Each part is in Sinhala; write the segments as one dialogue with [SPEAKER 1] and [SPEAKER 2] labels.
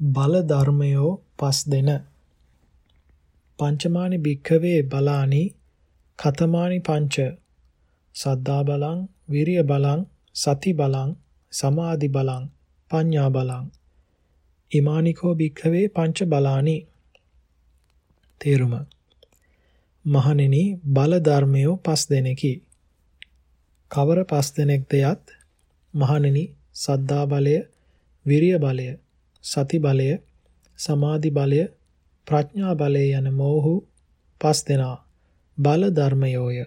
[SPEAKER 1] බල ධර්මයෝ පස් දෙන. පංචමානි භික්ඛවේ බලානි කතමානි පංච. සද්දා බලං විරිය බලං සති බලං සමාධි බලං පඤ්ඤා බලං. ඉමානිකෝ භික්ඛවේ පංච බලානි. තේරුම. මහණෙනි බල ධර්මයෝ පස් දෙනෙකි. කවර පස් දෙනෙක්ද යත්? මහණෙනි සද්දා බලය විරිය බලය. සති බලය සමාධි බලය ප්‍රඥා බලය යන මොහු පස් දෙනා බල ධර්මයෝය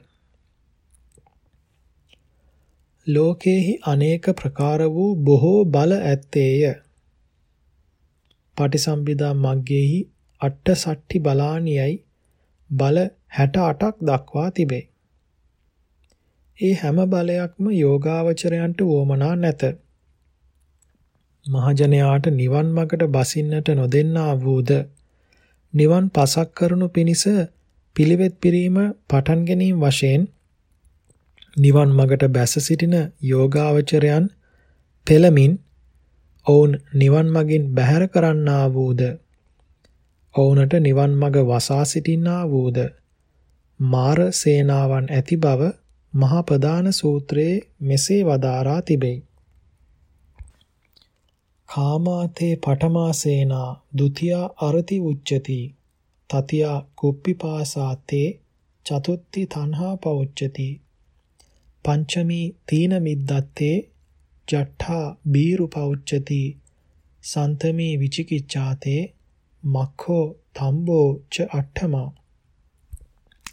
[SPEAKER 1] ලෝකේහි අනේක ප්‍රකාර වූ බොහෝ බල ඇත්තේය පටිසම්භිදා මග්ගේහි අට්ඨ සට්ටි බලානියයි බල 68ක් දක්වා තිබේ. ඒ හැම බලයක්ම යෝගාවචරයන්ට වොමනා නැත. මහජනයාට නිවන් මගට බසින්නට නොදෙන්නා වූද? නිවන් පසක් කරනු පිණිස පිළිවෙත් පිරීම පටන් ගැනීම වශයෙන් නිවන් මගට බැස සිටින යෝගාවචරයන් පෙළමින් ඔවුන් නිවන් මගින් බැහැර කරන්නා වූද? ඔවුනට නිවන් මග වසා සිටින්නා වූද? මාර සේනාවන් ඇති බව මහා ප්‍රදාන සූත්‍රයේ මෙසේ වදාරා තිබේ. කාමාතේ පඨමා සේනා ဒ ුතියා අරති උච්චති තතියා කුප්පිපාසාතේ චතුත්ති තණ්හා පෞච්චති පංචමී තීන මිද්දත්තේ ජට්ඨා බීරු පෞච්චති සන්තමී විචිකිච්ඡාතේ මක්ඛෝ තම්බෝ ච අට්ඨමා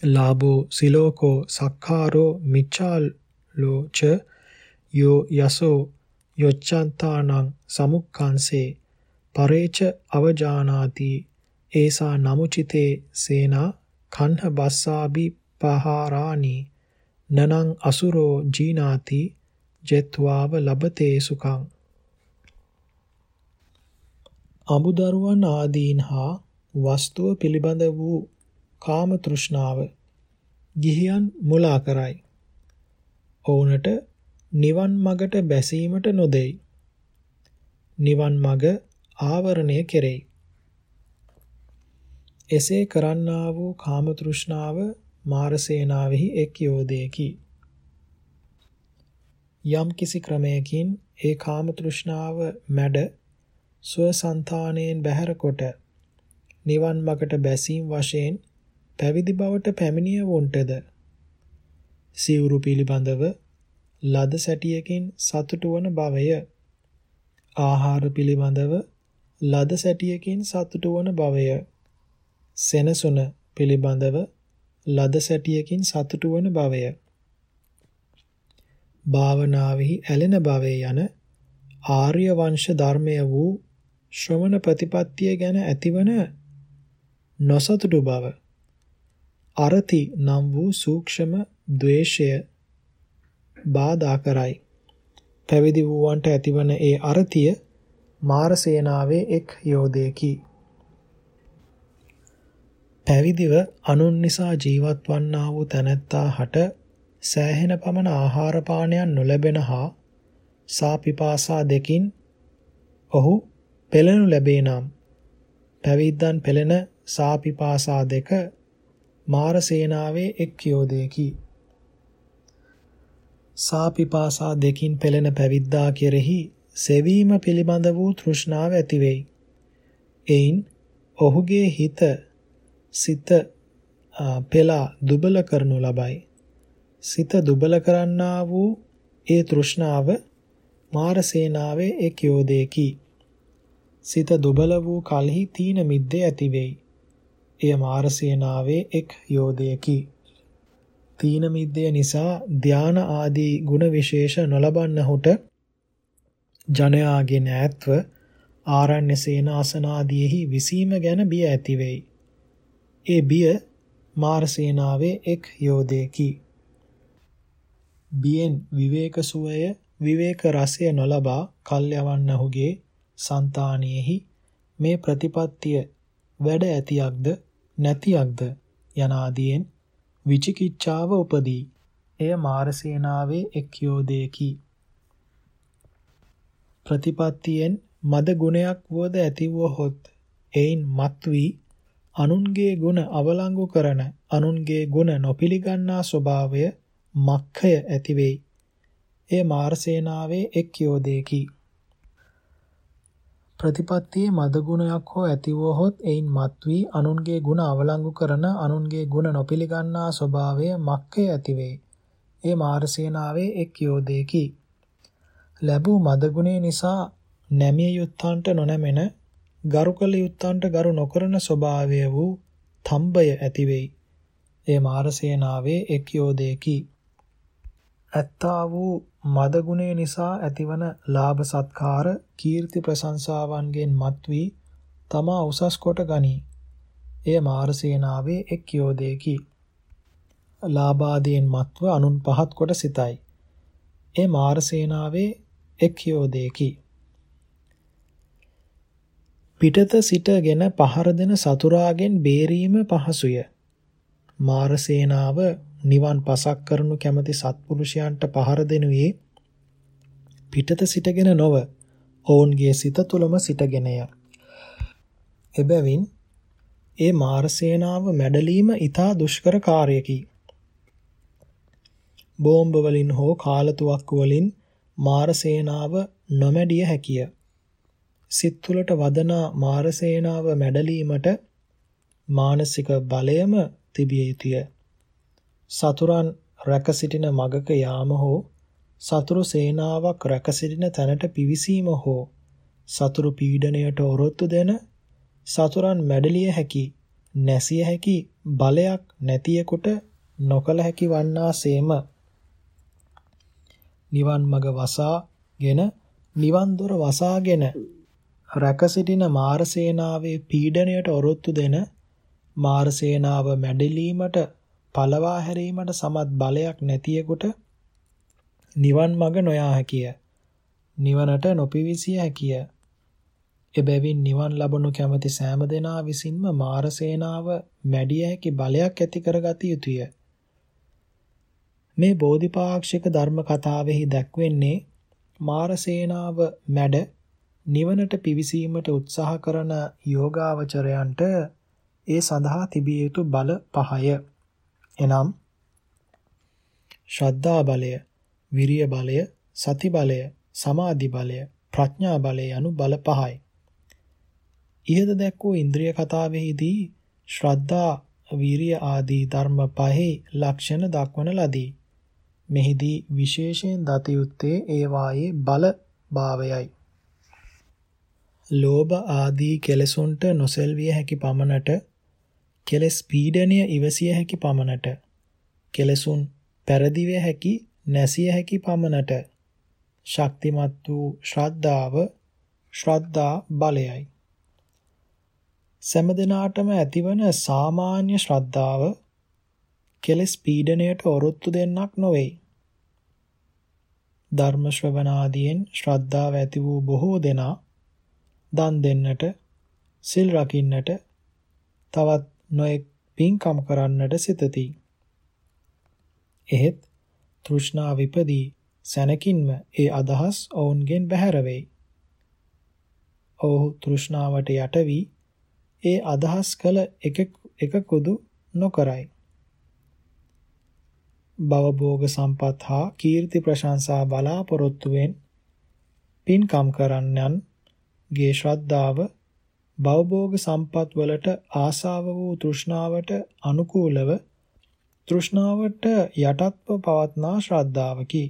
[SPEAKER 1] ලාභෝ සිලෝකෝ සක්කාරෝ මිච්ඡාලෝ ච යෝ යසෝ යොච්ඡන්තානං සමුක්ඛංසේ පරේච අවජානාති ඒසා නමුචිතේ සේනා කන්හ බස්සාබි පහාරානි නනං අසුරෝ ජීනාති ජෙත්වාව ලබතේ සුඛං අමුදරුවන් ආදීන් හා වස්තුව පිළිබඳ වූ කාම තෘෂ්ණාව ගිහියන් මුලා කරයි. ඔවුනට නිවන් මගට බැසීමට නොදෙයි. නිවන් මග ආවරණය කෙරෙයි. එසේ කරන්නා වූ කාම තෘෂ්ණාව මාරසේනාවෙහි එක් යෝධයකි. යම් කිසි ක්‍රමයකින් ඒ කාම තෘෂ්ණාව මැඩ ස්වසන්තානයෙන් බැහැර කොට නිවන් මගට බැසීම වශයෙන් පැවිදි බවට පැමිණිය වොන්ටද සිවුරු පිළිබඳව ලද සැටියකින් සතුටු වන බවය. ආහාර පිළිබඳව ලද සැටියකින් සතුටු වන බවය. සෙනසුන පිළිබඳව ලද සැටියකින් සතුටු වන බවය. භාවනාවෙහි ඇලෙන භවය යන ආර්ය වංශ ධර්මය වූ ශ්‍රවණ ප්‍රතිපත්තිය ගැන ඇතිවන නොසතුටු බව. අරති නම් වූ සූක්ෂම ද්වේෂය බාධා කරයි. පැවිදි වූවන්ට ඇතිවන ඒ අරතිය මාර සේනාවේ එක් යෝධයකි. පැවිදිව අනුන් නිසා ජීවත් වන්නා වූ තැනැත්තා හට සෑහෙන පමණ ආහාර පානයන් නොලැබෙන හා සාපිපාසා දෙකින් ඔහු පෙළෙනු ලැබේ නම් පැවිද්දන් පෙළෙන සාපිපාසා දෙක මාර සේනාවේ එක් යෝධයකි. සාපිපාසා දෙකින් පෙළෙන පැවිද්දා කෙරෙහි සෙවීම පිළිබඳ වූ තෘෂ්ණාව ඇති වෙයි. එයින් ඔහුගේ හිත සිත පෙලා දුබල කරනු ලබයි. සිත දුබල කරන්නා වූ ඒ තෘෂ්ණාව මාර සේනාවේ එක් යෝධයකි. සිත දුබල වූ කලෙහි තීන මිද්දේ ඇති වෙයි. එය මාරසේනාවේ එක් යෝධයකි. තීන මිද්දය නිසා ධාන ආදී ගුණ විශේෂ නොලබන්නහුට ජනයාගේ ඈත්ව ආරණ්‍ය සේනාසන ආදීෙහි විසීම ගැන බිය ඇති වෙයි. ඒ බිය මාරසේනාවේ එක් යෝධයකි. බියෙන් විවේක සුවය විවේක රසය නොලබා කල්යවන්නහුගේ సంతානියෙහි මේ ප්‍රතිපත්තිය වැඩ ඇතියක්ද නැතියක්ද යනාදීන් විචිකිච්ඡාව උපදී. එය මාරසේනාවේ එක් යෝධයකි. ප්‍රතිපත්තියෙන් මද ගුණයක් වුවද ඇතිවුවහොත් එයින් මත් වී අනුන්ගේ ගුණ අවලංගු කරන අනුන්ගේ ගුණ නොපිළිගන්නා ස්වභාවය මක්ඛය ඇති වෙයි. එය මාර්සේනාවේ එක් යෝධයකි. ප්‍රතිපත්තියේ මද ගුණයක් හෝ ඇතිවුවහොත් එයින් මත් වී අනුන්ගේ ගුණ අවලංගු කරන අනුන්ගේ ගුණ නොපිළිගන්නා ස්වභාවය මක්ඛය ඇති වෙයි. ඒ මාර්සේනාවේ එක් යෝධයකි. ලැබූ මද ගුණේ නිසා නැමිය යුත්තන්ට නොනැමෙන ගරු කළ යුත්තන්ට ගරු නොකරන ස්වභාවය වූ තම්බය ඇති වෙයි. ඒ මාරසේනාවේ එක් යෝධයකි. ඇත්තා වූ මද ගුණය නිසා ඇතිවන ලාභ සත්කාර කීර්ති ප්‍රශංසාවන්ගෙන් මත් වී තමා උසස් කොට ගනී. එය මාරසේනාවේ එක් යෝධයකි. ලාභාදීන් මත්ව අනුන් පහත් කොට සිතයි. ඒ මාරසේනාවේ එක් යෝධයකි. පිටත සිටගෙන පහර දෙන සතුරාගෙන් බේරීම පහසුය. මාරසේනාව නිවන් පසක් කරනු කැමති සත්පුරුෂයන්ට පහර දෙනුයේ පිටත සිටගෙන නොව ඔවුන්ගේ සිත තුළම සිටගෙනය. එබැවින් ඒ මාරසේනාව මැඩලීම ඊටා දුෂ්කර කාර්යකි. බෝම්බ වලින් හෝ කාලතුවක්කු වලින් මාරසේනාව නොමැඩිය හැකිය. සිත් තුළට වදනා මාරසේනාව මැඩලීමට මානසික බලයම තිබිය යුතුය. සතුරන් රැක සිටින මගක යාම හෝ සතුරු සේනාවක් රැක සිටින තැනට පිවිසීම හෝ සතුරු පීඩණයට ඔරොත්තු දෙන සතුරන් මැඩලිය හැකි නැසිය හැකි බලයක් නැතියෙකුට නොකල හැකි වන්නාseම නිවන් මඟ වසාගෙන නිවන් දොර වසාගෙන රැකසිටින මාරසේනාවේ පීඩණයට ඔරොත්තු දෙන මාරසේනාව මැඩලීමට පළවා හැරීමට සමත් බලයක් නැතියෙකුට නිවන් මඟ නොයා හැකිය. නිවනට නොපිවිසිය හැකිය. එබැවින් නිවන් ලබනු කැමති සෑම දෙනා විසින්ම මාරසේනාව මැඩිය හැකි බලයක් ඇති කරගත යුතුය. මේ බෝධිපාක්ෂික ධර්ම කතාවෙහි දැක්වෙන්නේ මාරසේනාව මැඩ නිවනට පිවිසීමට උත්සාහ කරන යෝගාවචරයන්ට ඒ සඳහා තිබිය යුතු බල පහය. එනම් ශ්‍රද්ධා බලය, විරිය බලය, සති බලය, සමාධි බලය, ප්‍රඥා බලය යනු බල පහයි. ඉහත දැක්වූ ඉන්ද්‍රිය කතාවෙහිදී ශ්‍රද්ධා, වීරිය ආදී ධර්ම පහේ ලක්ෂණ දක්වන ලදී. මෙහිදී විශේෂයෙන් දත යුත්තේ ඒවායේ බල භාවයයි. ලෝභ ආදී කෙලෙසුන්ට නොසෙල්විය හැකි පමණට කෙලස් පීඩනය ඉවසිය හැකි පමණට. කෙලසුන් පෙරදිවිය හැකි නැසිය හැකි පමණට. ශක්තිමත් වූ ශ්‍රද්ධාව ශ්‍රද්ධා බලයයි. සෑම ඇතිවන සාමාන්‍ය ශ්‍රද්ධාව කෙලස් පීඩණයට ඔරොත්තු දෙන්නක් නොවේ. ධර්ම ශ්‍රවණාදීන් ශ්‍රද්ධාව ඇති වූ බොහෝ දෙනා දන් දෙන්නට, සිල් රකින්නට, තවත් නොඑක් පින්කම් කරන්නට සිතති. එහෙත් තෘෂ්ණා විපදී සැනකින්ම ඒ අදහස් ඔවුන්ගෙන් බැහැර වෙයි. ඔවුහු තෘෂ්ණාවට යට වී ඒ අදහස් කළ එක එකකුදු නොකරයි. භවභෝග සම්පත් හා කීර්ති ප්‍රශංසා බලාපොරොත්තුවෙන් පින්කම් කරන්නන් ගේ ශ්‍රද්ධාව භවභෝග සම්පත් වලට ආසාව වූ තෘෂ්ණාවට අනුකූලව තෘෂ්ණාවට යටත්ව පවත්නා ශ්‍රද්ධාවකි.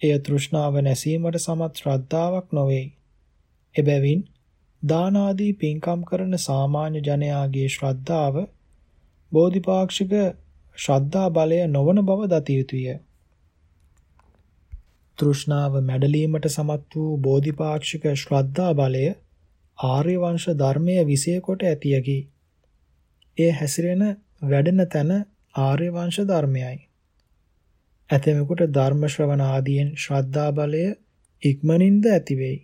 [SPEAKER 1] එය තෘෂ්ණාව නැසීමට සමත් ශ්‍රද්ධාවක් නොවේ. එබැවින් දාන ආදී පින්කම් කරන සාමාන්‍ය ජනයාගේ ශ්‍රද්ධාව බෝධිපාක්ෂික ශ්‍රද්ධා බලය නොවන බව දත යුතුය. තෘෂ්ණාව මැඩලීමට සමත් වූ බෝධිපාක්ෂික ශ්‍රද්ධා බලය ආර්ය වංශ ධර්මයේ විශේෂ කොට ඇතියකි. එය හැසිරෙන වැඩෙන තැන ආර්ය වංශ ධර්මයයි. ඇතෙමෙකුට ධර්ම ශ්‍රවණ ආදීන් ශ්‍රද්ධා බලය ඉක්මනින්ද ඇති වෙයි.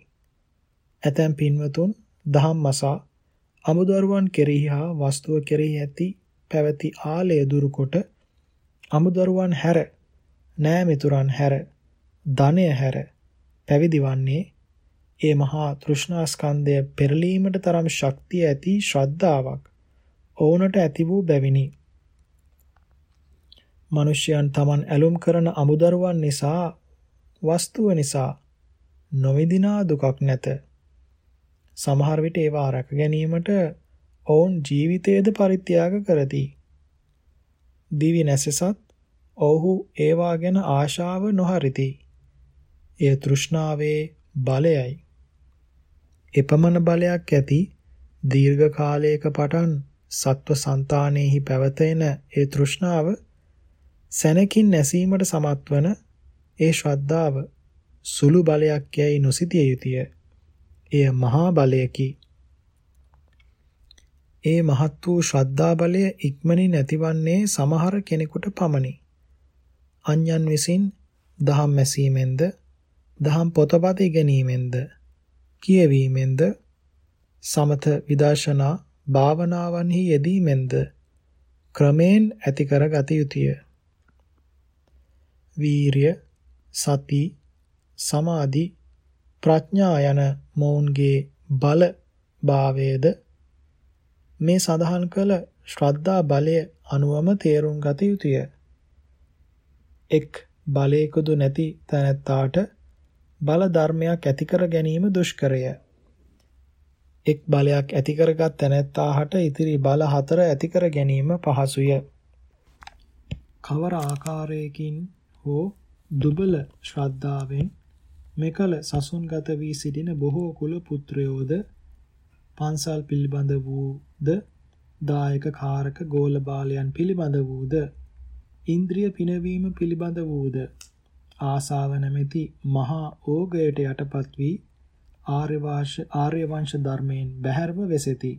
[SPEAKER 1] ඇතැම් පින්වතුන් දහම් මසා අමුදරුවන් කෙරෙහි හා වස්තුව කෙරෙහි ඇති පැවති ආලය දුරුකොට අමුදරුවන් හැර නෑ මිතුරන් හැර ධනය හැර පැවිදි වන්නේ ඒ මහා තෘෂ්ණා ස්කන්ධය පෙරලීමට තරම් ශක්තිය ඇති ශ්‍රද්ධාවක් ඔවුන්ට ඇති වූ බැවිනි. මිනිසයන් Taman ඇලුම් කරන අමුදරුවන් නිසා වස්තුව නිසා නොවිදිනා දුකක් නැත. සමහර විට ඒවා රැක ගැනීමට ඔවුන් ජීවිතයේද පරිත්‍යාග කරති. දිවි නැසසත් ඔවුහු ඒවා ගැන ආශාව නොහරිති. එය තෘෂ්ණාවේ බලයයි. එපමණ බලයක් ඇති දීර්ඝ කාලයක පටන් සත්ව సంతානෙහි පැවතෙන ඒ තෘෂ්ණාව සැනකින් නැසීමට සමත් වන ඒ ශ්‍රද්ධාව සුළු බලයක් යැයි නොසිතිය යුතුය. එය මහා බලයකි. ඒ මහත් වූ ශ්‍රද්ධා බලය ඉක්මනින් ඇතිවන්නේ සමහර කෙනෙකුට පමණි. අන්‍යයන් විසින් දහම් ඇසීමෙන්ද දහම් පොතපත ඉගෙනීමෙන්ද කියවීමෙන්ද සමත විදර්ශනා භාවනාවන්හි යෙදීමෙන්ද ක්‍රමෙන් ඇති කර ගත යුතුය. වීරිය, සති, සමාධි, ප්‍රඥා යන මොවුන්ගේ බල භාවයේද මේ සඳහන් කළ ශ්‍රද්ධා බලය අනුවම තේරුම් ගත යුතුය. එක් බලයකදු නැති තැනැත්තාට බල ධර්මයක් ඇති කර ගැනීම දුෂ්කරය. එක් බලයක් ඇති කරගත් තැනැත්තාට ඉතිරි බල හතර ඇති කර ගැනීම පහසුය. කවර ආකාරයකින් හෝ දුබල ශ්‍රද්ධාවෙන් මෙකල සසුන්ගත වී සිටින බොහෝ කුල පුත්‍රයෝද පන්සල් පිළිබඳ වූද දායක කාරක ගෝල බාලයන් පිළිබඳ වූද ඉන්ද්‍රිය පිනවීම පිළිබඳ වූද ආසාව නැමැති මහා ඕගයට යටපත් වී ආර්ය වාශ ආර්ය වංශ ධර්මයෙන් බැහැරව වෙසෙති.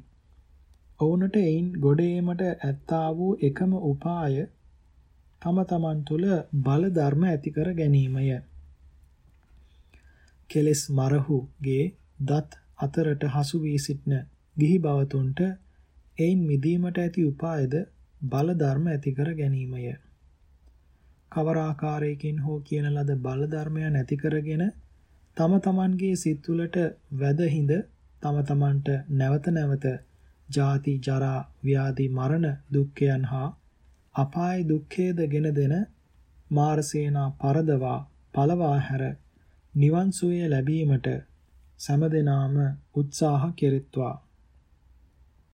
[SPEAKER 1] ඔවුන්ට එයින් ගොඩ ඒමට ඇත්තා වූ එකම උපාය තම තමන් තුළ බල ධර්ම ඇති කර ගැනීමය. කෙලස් මරහුගේ දත් අතරට හසු වී සිටන ගිහි බවතුන්ට එයින් මිදීමට ඇති උපායද බල ධර්ම ඇති කර ගැනීමය. කවර ආකාරයකින් හෝ කියන ලද බල ධර්මයන් ඇති කරගෙන තම තමන්ගේ සිත් තුළට වැදහිඳ තම තමන්ට නැවත නැවත ජාති ජරා ව්‍යාධි මරණ දුක්ඛයන් හා අපාය දුක්ඛේද ගෙන දෙන මාරසේනා පරදවා පළවා හැර නිවන් සුවය ලැබීමට සෑම දිනාම උත්සාහ කෙරෙත්වා.